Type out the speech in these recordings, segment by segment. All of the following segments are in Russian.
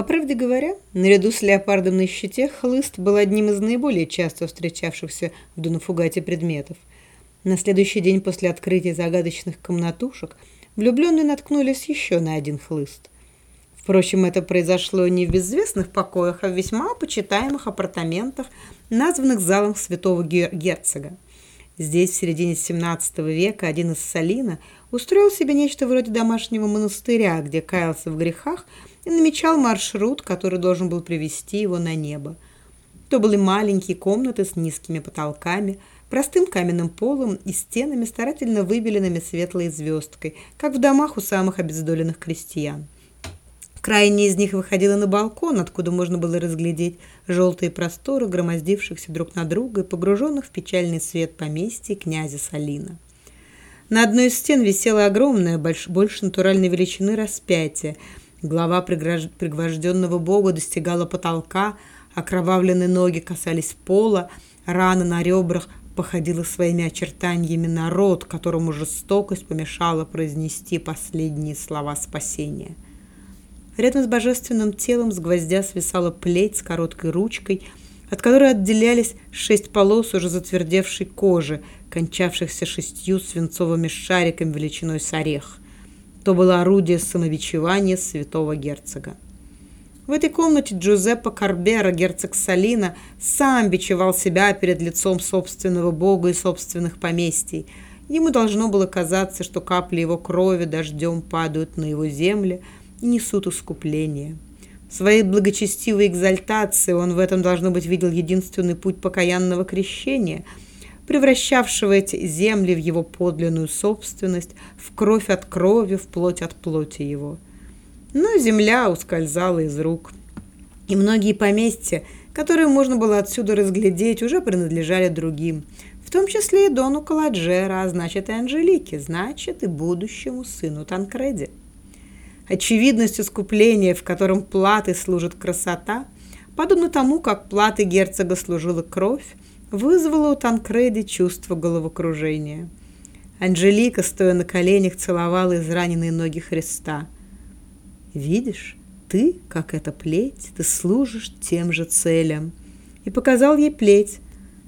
По правде говоря, наряду с леопардом на щите, хлыст был одним из наиболее часто встречавшихся в Дунафугате предметов. На следующий день после открытия загадочных комнатушек влюбленные наткнулись еще на один хлыст. Впрочем, это произошло не в безвестных покоях, а в весьма почитаемых апартаментах, названных залом святого герцога. Здесь в середине XVII века один из Салина устроил себе нечто вроде домашнего монастыря, где каялся в грехах и намечал маршрут, который должен был привести его на небо. То были маленькие комнаты с низкими потолками, простым каменным полом и стенами, старательно выбеленными светлой звездкой, как в домах у самых обездоленных крестьян. Крайняя из них выходила на балкон, откуда можно было разглядеть желтые просторы, громоздившихся друг на друга и погруженных в печальный свет поместья князя Салина. На одной из стен висело огромное, больше, больше натуральной величины распятие. Глава пригвожденного бога достигала потолка, окровавленные ноги касались пола, рана на ребрах походила своими очертаниями на рот, которому жестокость помешала произнести последние слова спасения. Рядом с божественным телом с гвоздя свисала плеть с короткой ручкой, от которой отделялись шесть полос уже затвердевшей кожи, кончавшихся шестью свинцовыми шариками величиной с орех. То было орудие самобичевания святого герцога. В этой комнате Джузеппе Карбера, герцог Салина, сам бичевал себя перед лицом собственного бога и собственных поместий. Ему должно было казаться, что капли его крови дождем падают на его земли – и несут искупление. В своей благочестивой экзальтации он в этом, должно быть, видел единственный путь покаянного крещения, превращавшего эти земли в его подлинную собственность, в кровь от крови, в плоть от плоти его. Но земля ускользала из рук, и многие поместья, которые можно было отсюда разглядеть, уже принадлежали другим, в том числе и Дону Каладжера, а значит и Анжелике, значит и будущему сыну Танкреди. Очевидность искупления, в котором платы служит красота, подобно тому, как платы герцога служила кровь, вызвала у Танкреди чувство головокружения. Анжелика, стоя на коленях, целовала израненные ноги Христа. «Видишь, ты, как эта плеть, ты служишь тем же целям». И показал ей плеть,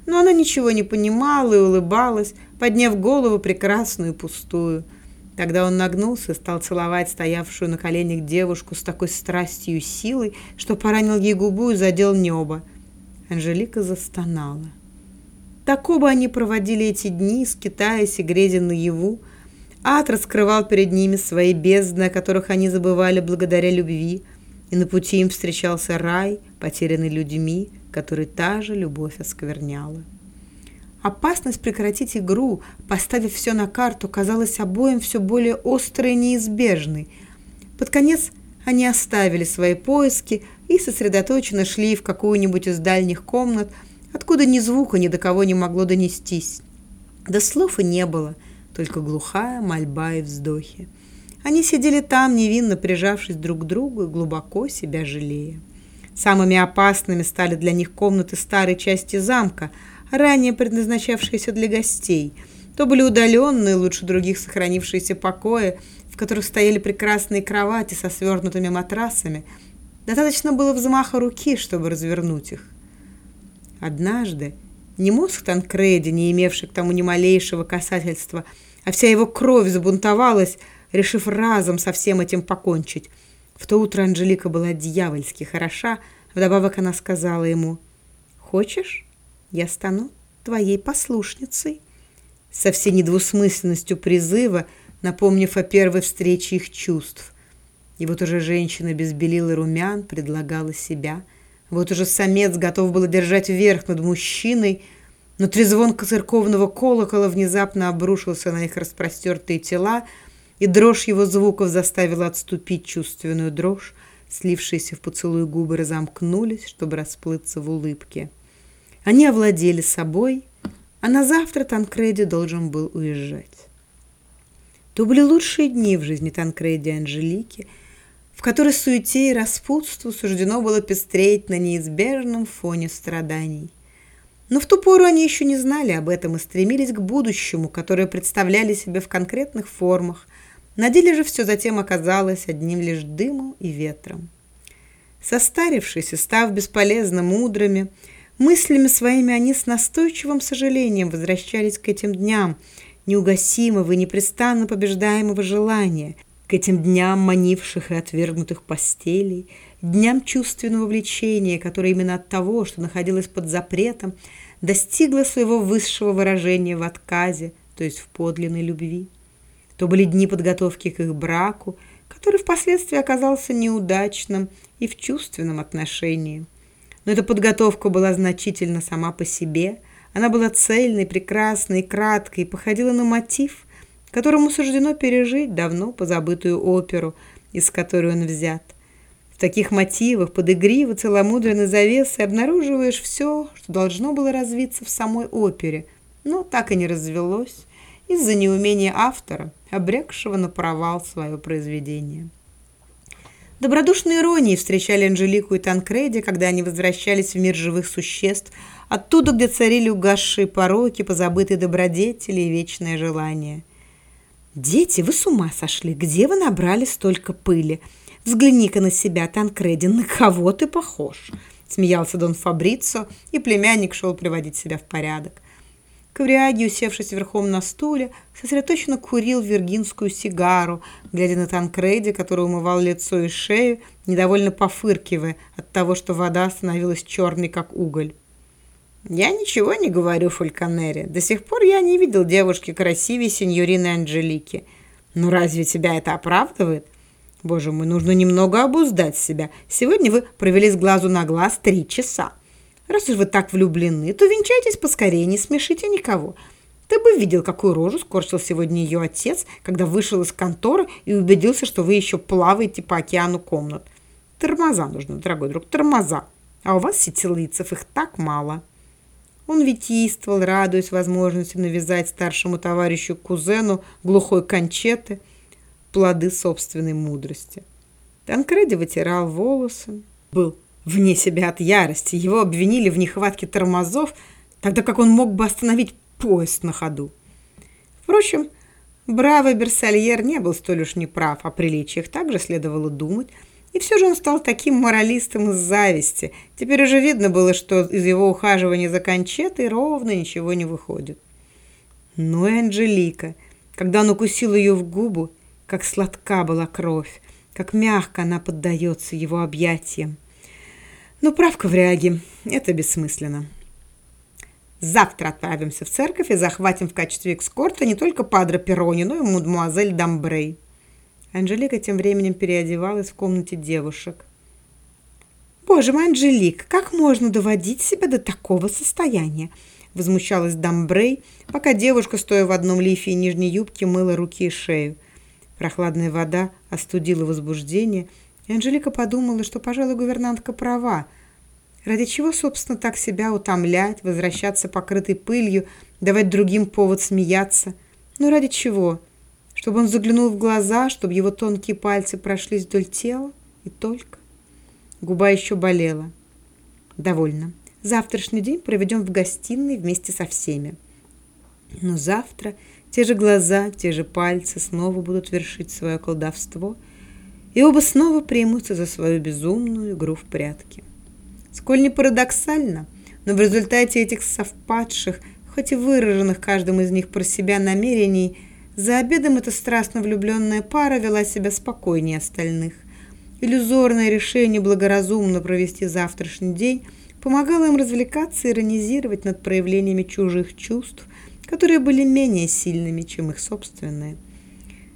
но она ничего не понимала и улыбалась, подняв голову прекрасную и пустую – Тогда он нагнулся, стал целовать стоявшую на коленях девушку с такой страстью и силой, что поранил ей губу и задел небо. Анжелика застонала. Так оба они проводили эти дни, скитаясь и грезя наяву. Ад раскрывал перед ними свои бездны, о которых они забывали благодаря любви, и на пути им встречался рай, потерянный людьми, который та же любовь оскверняла. Опасность прекратить игру, поставив все на карту, казалась обоим все более острой и неизбежной. Под конец они оставили свои поиски и сосредоточенно шли в какую-нибудь из дальних комнат, откуда ни звука ни до кого не могло донестись. Да слов и не было, только глухая мольба и вздохи. Они сидели там, невинно прижавшись друг к другу и глубоко себя жалея. Самыми опасными стали для них комнаты старой части замка – ранее предназначавшиеся для гостей. То были удаленные, лучше других сохранившиеся покои, в которых стояли прекрасные кровати со свернутыми матрасами. Достаточно было взмаха руки, чтобы развернуть их. Однажды не мозг Танкреди, не имевший к тому ни малейшего касательства, а вся его кровь забунтовалась, решив разом со всем этим покончить. В то утро Анжелика была дьявольски хороша, вдобавок она сказала ему «Хочешь?» я стану твоей послушницей. Со всей недвусмысленностью призыва, напомнив о первой встрече их чувств. И вот уже женщина без белил и румян предлагала себя. Вот уже самец готов был держать верх над мужчиной, но трезвон церковного колокола внезапно обрушился на их распростертые тела, и дрожь его звуков заставила отступить чувственную дрожь, слившиеся в поцелуй губы разомкнулись, чтобы расплыться в улыбке. Они овладели собой, а на завтра Танкреди должен был уезжать. То были лучшие дни в жизни Танкреди и Анжелики, в которой суете и распутству суждено было пестреть на неизбежном фоне страданий. Но в ту пору они еще не знали об этом и стремились к будущему, которое представляли себе в конкретных формах. На деле же все затем оказалось одним лишь дымом и ветром. Состарившись и став бесполезно мудрыми, мыслями своими они с настойчивым сожалением возвращались к этим дням неугасимого и непрестанно побеждаемого желания, к этим дням манивших и отвергнутых постелей, дням чувственного влечения, которое именно от того, что находилось под запретом, достигло своего высшего выражения в отказе, то есть в подлинной любви. То были дни подготовки к их браку, который впоследствии оказался неудачным и в чувственном отношении. Но эта подготовка была значительна сама по себе. Она была цельной, прекрасной, краткой, походила на мотив, которому суждено пережить давно позабытую оперу, из которой он взят. В таких мотивах под игриво целомудренной завесой обнаруживаешь все, что должно было развиться в самой опере, но так и не развелось из-за неумения автора, обрекшего на провал свое произведение. Добродушные иронии встречали Анжелику и Танкреди, когда они возвращались в мир живых существ, оттуда, где царили угасшие пороки, позабытые добродетели и вечное желание. «Дети, вы с ума сошли! Где вы набрали столько пыли? Взгляни-ка на себя, Танкреди, на кого ты похож?» Смеялся Дон Фабрицо, и племянник шел приводить себя в порядок. Ковряги, усевшись верхом на стуле, сосредоточенно курил виргинскую сигару, глядя на Танкреди, который умывал лицо и шею, недовольно пофыркивая от того, что вода становилась черной, как уголь. «Я ничего не говорю, Фальконери. До сих пор я не видел девушки красивее сеньорины Анжелики. Но разве тебя это оправдывает? Боже мой, нужно немного обуздать себя. Сегодня вы провели с глазу на глаз три часа. Раз уж вы так влюблены, то венчайтесь поскорее, не смешите никого. Ты бы видел, какую рожу скорчил сегодня ее отец, когда вышел из конторы и убедился, что вы еще плаваете по океану комнат. Тормоза нужны, дорогой друг, тормоза. А у вас, сетилыцев, их так мало. Он витийствовал, радуясь возможности навязать старшему товарищу кузену глухой кончеты плоды собственной мудрости. Танкреди вытирал волосы, был Вне себя от ярости его обвинили в нехватке тормозов, тогда как он мог бы остановить поезд на ходу. Впрочем, бравый Берсальер не был столь уж неправ, о приличиях также следовало думать, и все же он стал таким моралистом из зависти. Теперь уже видно было, что из его ухаживания за кончетой ровно ничего не выходит. Ну и Анжелика, когда он укусил ее в губу, как сладка была кровь, как мягко она поддается его объятиям. Но ну, прав Ковряги, это бессмысленно. Завтра отправимся в церковь и захватим в качестве экскорта не только Падре Перрони, но и мадемуазель Дамбрей. Анжелика тем временем переодевалась в комнате девушек. «Боже мой, Анжелик, как можно доводить себя до такого состояния?» Возмущалась Дамбрей, пока девушка, стоя в одном лифе и нижней юбке, мыла руки и шею. Прохладная вода остудила возбуждение – и Анжелика подумала, что, пожалуй, гувернантка права. Ради чего, собственно, так себя утомлять, возвращаться покрытой пылью, давать другим повод смеяться? Ну, ради чего? Чтобы он заглянул в глаза, чтобы его тонкие пальцы прошлись вдоль тела? И только. Губа еще болела. Довольно. Завтрашний день проведем в гостиной вместе со всеми. Но завтра те же глаза, те же пальцы снова будут вершить свое колдовство – и оба снова примутся за свою безумную игру в прятки. Сколь не парадоксально, но в результате этих совпадших, хоть и выраженных каждым из них про себя намерений, за обедом эта страстно влюбленная пара вела себя спокойнее остальных. Иллюзорное решение благоразумно провести завтрашний день помогало им развлекаться и иронизировать над проявлениями чужих чувств, которые были менее сильными, чем их собственные.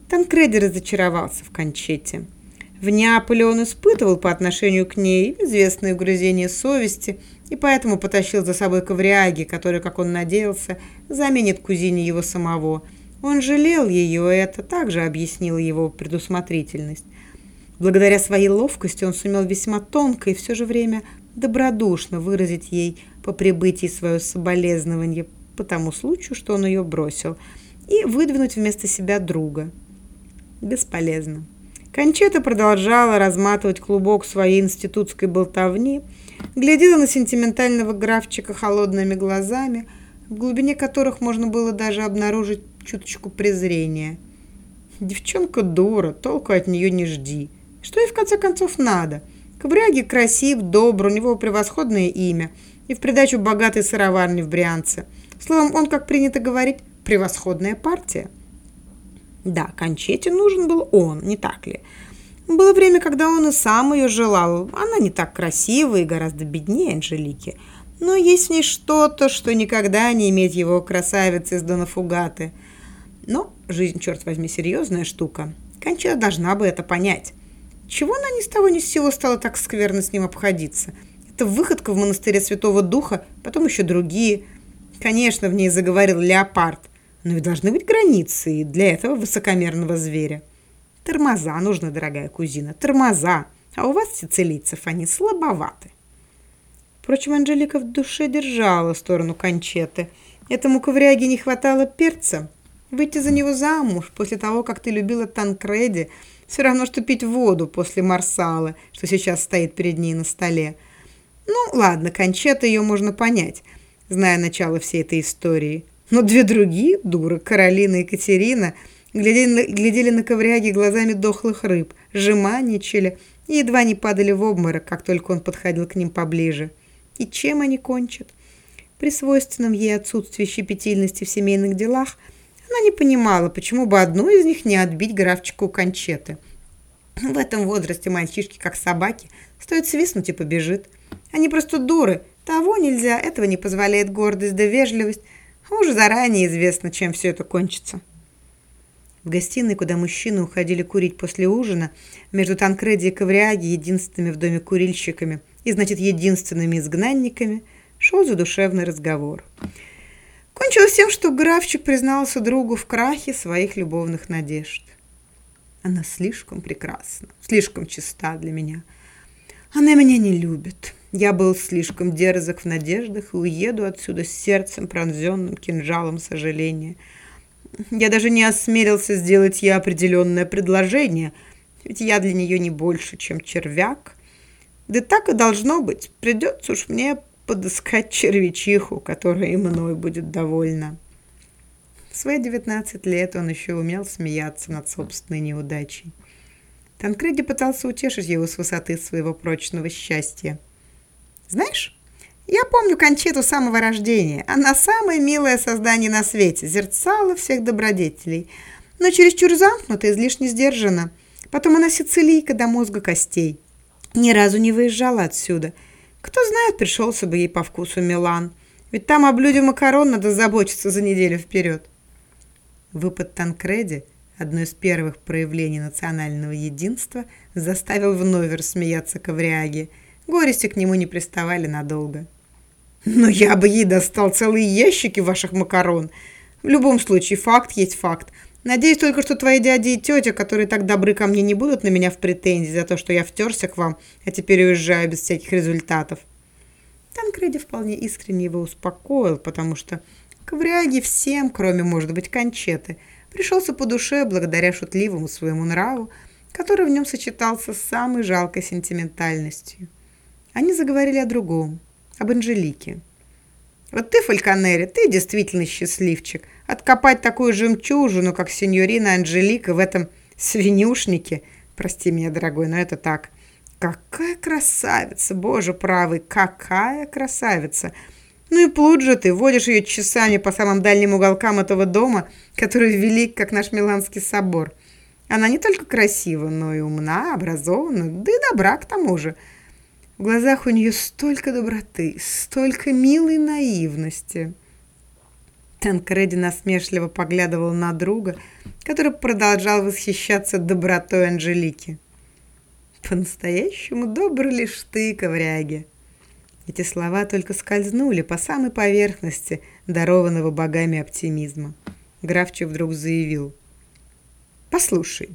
Танкреди разочаровался в Кончете – в Неаполе он испытывал по отношению к ней известное угрызение совести и поэтому потащил за собой ковряги, который, как он надеялся, заменит кузине его самого. Он жалел ее, и это также объяснило его предусмотрительность. Благодаря своей ловкости он сумел весьма тонко и все же время добродушно выразить ей по прибытии свое соболезнование по тому случаю, что он ее бросил, и выдвинуть вместо себя друга. Бесполезно. Кончета продолжала разматывать клубок своей институтской болтовни, глядела на сентиментального графчика холодными глазами, в глубине которых можно было даже обнаружить чуточку презрения. Девчонка дура, толку от нее не жди. Что ей в конце концов надо? Ковряги красив, добр, у него превосходное имя. И в придачу богатый сыроварни в Брианце. Словом, он, как принято говорить, превосходная партия. Да, Кончете нужен был он, не так ли? Было время, когда он и сам ее желал. Она не так красива и гораздо беднее Анжелики. Но есть в ней что-то, что никогда не имеет его красавицы из Донафугаты. Но жизнь, черт возьми, серьезная штука. Кончета должна бы это понять. Чего она ни с того ни с сего стала так скверно с ним обходиться? Это выходка в монастыре Святого Духа, потом еще другие. Конечно, в ней заговорил леопард. Но ведь должны быть границы и для этого высокомерного зверя. Тормоза нужно, дорогая кузина, тормоза. А у вас, сицилийцев, они слабоваты. Впрочем, Анжелика в душе держала сторону кончеты. Этому ковряге не хватало перца. Выйти за него замуж после того, как ты любила Танкреди – все равно, что пить воду после марсала, что сейчас стоит перед ней на столе. Ну, ладно, Кончета ее можно понять, зная начало всей этой истории. Но две другие дуры, Каролина и Катерина, глядели на, глядели на ковряги глазами дохлых рыб, жеманничали и едва не падали в обморок, как только он подходил к ним поближе. И чем они кончат? При свойственном ей отсутствии щепетильности в семейных делах – она не понимала, почему бы одну из них не отбить графчику кончеты. В этом возрасте мальчишки, как собаки, стоит свистнуть и побежит. Они просто дуры. Того нельзя, этого не позволяет гордость да вежливость. А уже заранее известно, чем все это кончится. В гостиной, куда мужчины уходили курить после ужина, между Танкреди и Ковряги, единственными в доме курильщиками и, значит, единственными изгнанниками, шел задушевный разговор – Кончилось тем, что графчик признался другу в крахе своих любовных надежд. Она слишком прекрасна, слишком чиста для меня. Она меня не любит. Я был слишком дерзок в надеждах и уеду отсюда с сердцем, пронзенным кинжалом сожаления. Я даже не осмелился сделать ей определенное предложение, ведь я для нее не больше, чем червяк. Да так и должно быть. Придется уж мне подыскать червячиху, которая и мной будет довольна. В свои 19 лет он еще умел смеяться над собственной неудачей. Танкреди пытался утешить его с высоты своего прочного счастья. «Знаешь, я помню Кончету с самого рождения. Она самое милое создание на свете, зерцало всех добродетелей, но чересчур замкнута, излишне сдержана. Потом она сицилийка до мозга костей. Ни разу не выезжала отсюда – кто знает, пришелся бы ей по вкусу Милан. Ведь там о блюде макарон надо заботиться за неделю вперед. Выпад Танкреди, одно из первых проявлений национального единства, заставил вновь рассмеяться ковряги. Горести к нему не приставали надолго. «Но я бы ей достал целые ящики ваших макарон. В любом случае, факт есть факт. Надеюсь только, что твои дяди и тетя, которые так добры ко мне, не будут на меня в претензии за то, что я втерся к вам, а теперь уезжаю без всяких результатов. Танкреди вполне искренне его успокоил, потому что ковряги всем, кроме, может быть, кончеты, пришелся по душе благодаря шутливому своему нраву, который в нем сочетался с самой жалкой сентиментальностью. Они заговорили о другом, об Анжелике. «Вот ты, Фальконери, ты действительно счастливчик», Откопать такую жемчужину, как сеньорина Анжелика в этом свинюшнике, прости меня, дорогой, но это так. Какая красавица, боже правый, какая красавица! Ну и плут же ты, водишь ее часами по самым дальним уголкам этого дома, который велик, как наш Миланский собор. Она не только красива, но и умна, образована, да и добра к тому же. В глазах у нее столько доброты, столько милой наивности. Танкреди насмешливо поглядывал на друга, который продолжал восхищаться добротой Анжелики. «По-настоящему добр лишь ты, ковряги!» Эти слова только скользнули по самой поверхности дарованного богами оптимизма. Графчик вдруг заявил. «Послушай,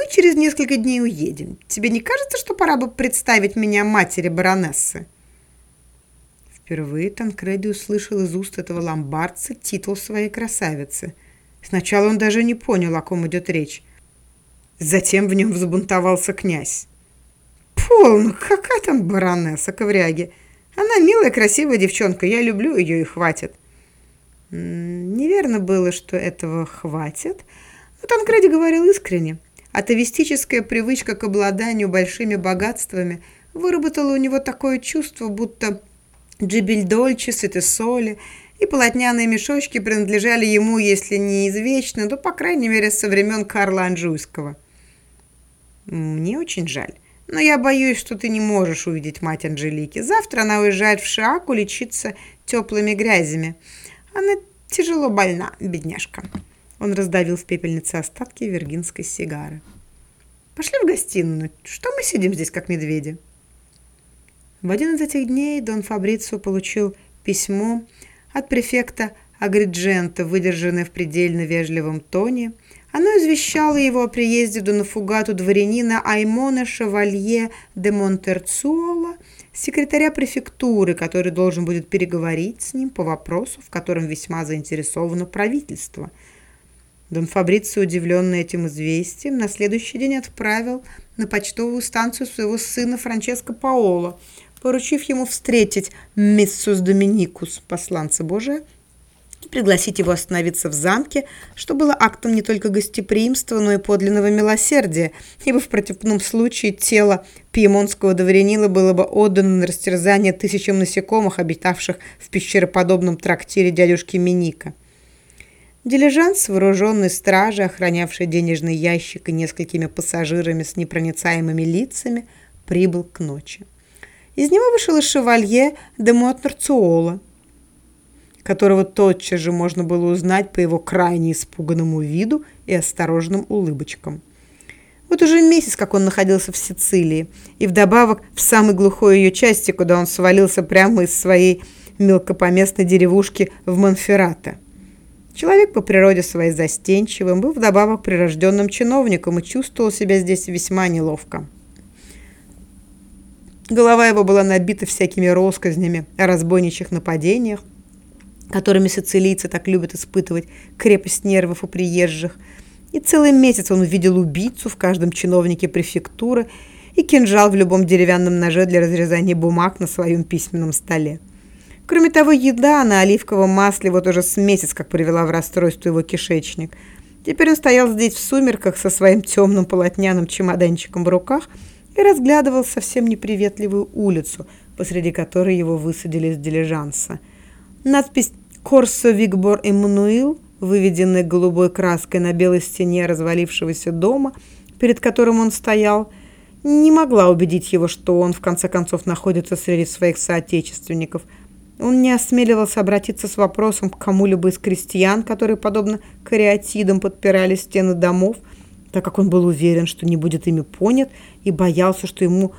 мы через несколько дней уедем. Тебе не кажется, что пора бы представить меня матери баронессы?» Впервые Танкреди услышал из уст этого ломбардца титул своей красавицы. Сначала он даже не понял, о ком идет речь. Затем в нем взбунтовался князь. «Полно! Какая там баронесса ковряги? Она милая, красивая девчонка, я люблю ее и хватит». Неверно было, что этого хватит, но Танкреди говорил искренне. Атовистическая привычка к обладанию большими богатствами выработала у него такое чувство, будто джибельдольчис и соли и полотняные мешочки принадлежали ему, если не извечно, то, по крайней мере, со времен Карла Анжуйского. «Мне очень жаль, но я боюсь, что ты не можешь увидеть мать Анжелики. Завтра она уезжает в Шиаку лечиться теплыми грязями. Она тяжело больна, бедняжка». Он раздавил в пепельнице остатки виргинской сигары. «Пошли в гостиную. Что мы сидим здесь, как медведи?» В один из этих дней Дон Фабрицио получил письмо от префекта Агриджента, выдержанное в предельно вежливом тоне. Оно извещало его о приезде в Донафугату дворянина Аймона Шевалье де Монтерцуола, секретаря префектуры, который должен будет переговорить с ним по вопросу, в котором весьма заинтересовано правительство – Дон Фабрицио, удивленный этим известием, на следующий день отправил на почтовую станцию своего сына Франческо Паоло, поручив ему встретить миссус Доминикус, посланца Божия, и пригласить его остановиться в замке, что было актом не только гостеприимства, но и подлинного милосердия, ибо в противном случае тело пьемонского дворянила было бы отдано на растерзание тысячам насекомых, обитавших в пещероподобном трактире дядюшки Миника. Дилижанс, вооруженный стражей, охранявший денежный ящик и несколькими пассажирами с непроницаемыми лицами, прибыл к ночи. Из него вышел и шевалье де Мотнарцуола, которого тотчас же можно было узнать по его крайне испуганному виду и осторожным улыбочкам. Вот уже месяц, как он находился в Сицилии, и вдобавок в самой глухой ее части, куда он свалился прямо из своей мелкопоместной деревушки в Монферрато. Человек по природе своей застенчивым, был вдобавок прирожденным чиновником и чувствовал себя здесь весьма неловко. Голова его была набита всякими россказнями о разбойничьих нападениях, которыми сицилийцы так любят испытывать крепость нервов у приезжих. И целый месяц он увидел убийцу в каждом чиновнике префектуры и кинжал в любом деревянном ноже для разрезания бумаг на своем письменном столе. Кроме того, еда на оливковом масле вот уже с месяц как привела в расстройство его кишечник. Теперь он стоял здесь в сумерках со своим темным полотняным чемоданчиком в руках и разглядывал совсем неприветливую улицу, посреди которой его высадили из дилижанса. Надпись «Корсо Вигбор Эммануил», выведенная голубой краской на белой стене развалившегося дома, перед которым он стоял, не могла убедить его, что он в конце концов находится среди своих соотечественников – он не осмеливался обратиться с вопросом к кому-либо из крестьян, которые, подобно кариатидам, подпирали стены домов, так как он был уверен, что не будет ими понят, и боялся, что ему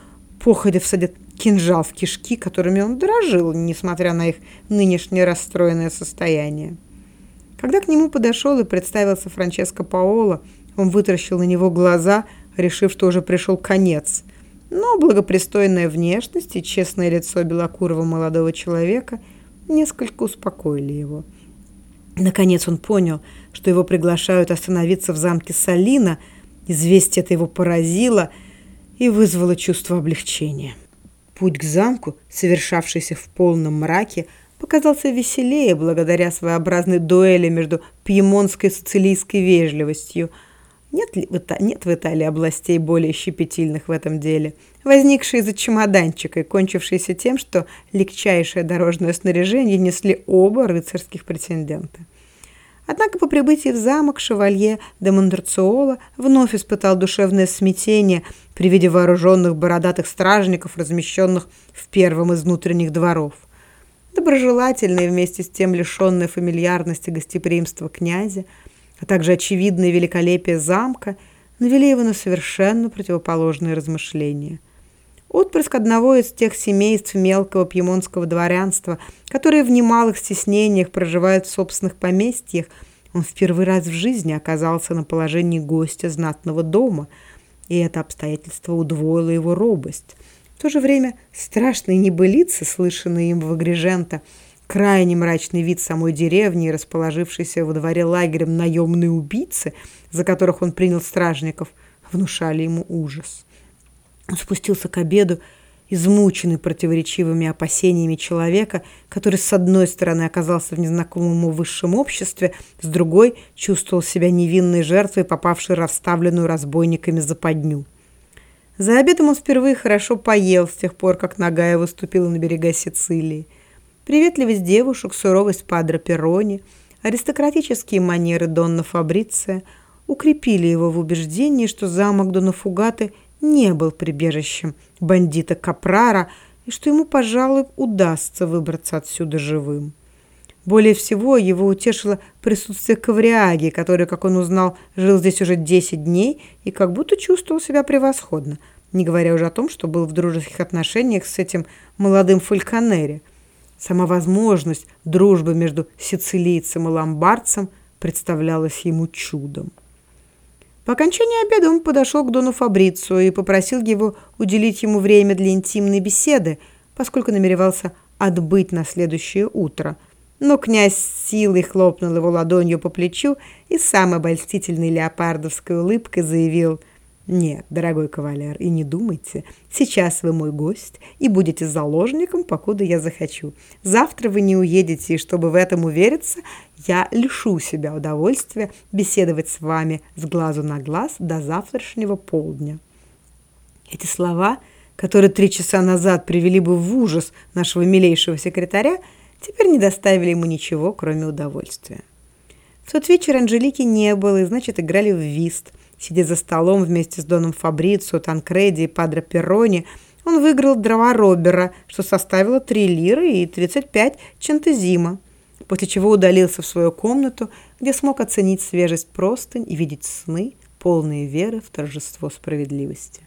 походя всадят кинжал в кишки, которыми он дрожил, несмотря на их нынешнее расстроенное состояние. Когда к нему подошел и представился Франческо Паоло, он вытаращил на него глаза, решив, что уже пришел конец – но благопристойная внешность и честное лицо белокурого молодого человека несколько успокоили его. Наконец он понял, что его приглашают остановиться в замке Салина. Известие это его поразило и вызвало чувство облегчения. Путь к замку, совершавшийся в полном мраке, показался веселее благодаря своеобразной дуэли между пьемонской и сицилийской вежливостью – нет, ли, нет в Италии областей более щепетильных в этом деле, возникшие из-за чемоданчика и кончившиеся тем, что легчайшее дорожное снаряжение несли оба рыцарских претендента. Однако по прибытии в замок шевалье де Мондрациола вновь испытал душевное смятение при виде вооруженных бородатых стражников, размещенных в первом из внутренних дворов. Доброжелательные вместе с тем лишенные фамильярности гостеприимства князя – а также очевидное великолепие замка навели его на совершенно противоположные размышления. Отпрыск одного из тех семейств мелкого пьемонского дворянства, которые в немалых стеснениях проживают в собственных поместьях, он в первый раз в жизни оказался на положении гостя знатного дома, и это обстоятельство удвоило его робость. В то же время страшные небылицы, слышанные им в Агрижента, крайне мрачный вид самой деревни и расположившийся во дворе лагерем наемные убийцы, за которых он принял стражников, внушали ему ужас. Он спустился к обеду измученный противоречивыми опасениями человека, который с одной стороны оказался в незнакомом ему высшем обществе, с другой чувствовал себя невинной жертвой, попавшей расставленную разбойниками западню. За обедом он впервые хорошо поел с тех пор, как Нагая выступила на берега Сицилии. Приветливость девушек, суровость Падро Перрони, аристократические манеры Донна Фабриция укрепили его в убеждении, что замок Дона Фугаты не был прибежищем бандита Капрара и что ему, пожалуй, удастся выбраться отсюда живым. Более всего его утешило присутствие Ковряги, который, как он узнал, жил здесь уже 10 дней и как будто чувствовал себя превосходно, не говоря уже о том, что был в дружеских отношениях с этим молодым фальконере. Сама возможность дружбы между сицилийцем и ломбардцем представлялась ему чудом. По окончании обеда он подошел к Дону Фабрицу и попросил его уделить ему время для интимной беседы, поскольку намеревался отбыть на следующее утро. Но князь силой хлопнул его ладонью по плечу и с самой обольстительной леопардовской улыбкой заявил – нет, дорогой кавалер, и не думайте. Сейчас вы мой гость и будете заложником, покуда я захочу. Завтра вы не уедете, и чтобы в этом увериться, я лишу себя удовольствия беседовать с вами с глазу на глаз до завтрашнего полдня. Эти слова, которые три часа назад привели бы в ужас нашего милейшего секретаря, теперь не доставили ему ничего, кроме удовольствия. В тот вечер Анжелики не было, и, значит, играли в вист – Сидя за столом вместе с Доном Фабрицио, Танкреди и Падро Перрони, он выиграл дрова Робера, что составило 3 лиры и 35 чентезима, после чего удалился в свою комнату, где смог оценить свежесть простынь и видеть сны, полные веры в торжество справедливости.